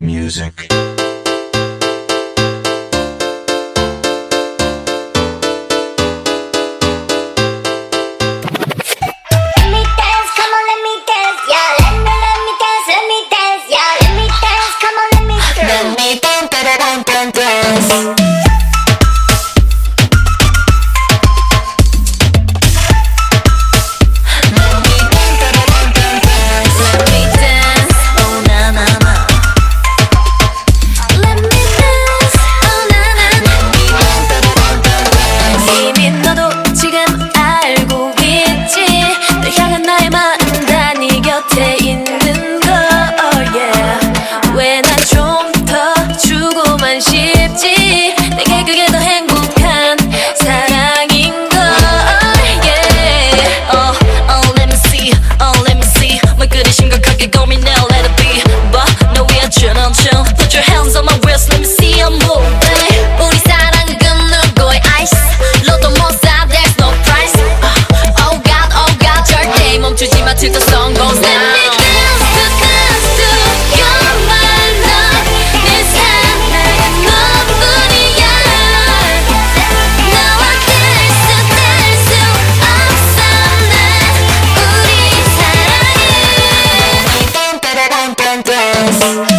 music. Adiós.